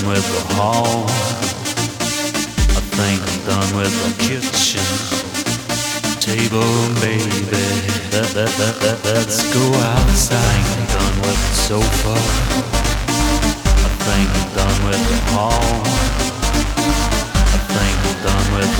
done with the hall. I think I'm done with the kitchen table, baby. Let's go outside. I think I'm done with the sofa. I think I'm done with the hall. I think I'm done with